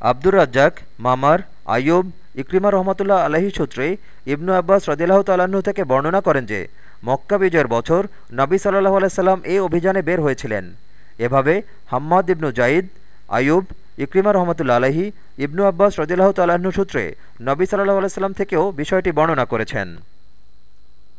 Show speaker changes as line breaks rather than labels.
আব্দুর রাজ্জাক, মামার আয়ুব ইক্রিমা রহমতুল্লাহ আলহী সূত্রে ইবনু আব্বাস রদিল্লাহ তাল্লাহ্ন থেকে বর্ণনা করেন যে, মক্কা বিজয়ের বছর নবী সাল্লাহ আলাইসাল্লাম এই অভিযানে বের হয়েছিলেন। এভাবে হাম্মাদ ইবনু জাইদ আয়ুব ইক্রিমা রহমতুল্লা আলহী ইবনু আব্বাস রদিল্লাহ তাল্লাহ্ন সূত্রে নবী সাল্লাহ আলাইসাল্লাম থেকেও বিষয়টি বর্ণনা করেছেন।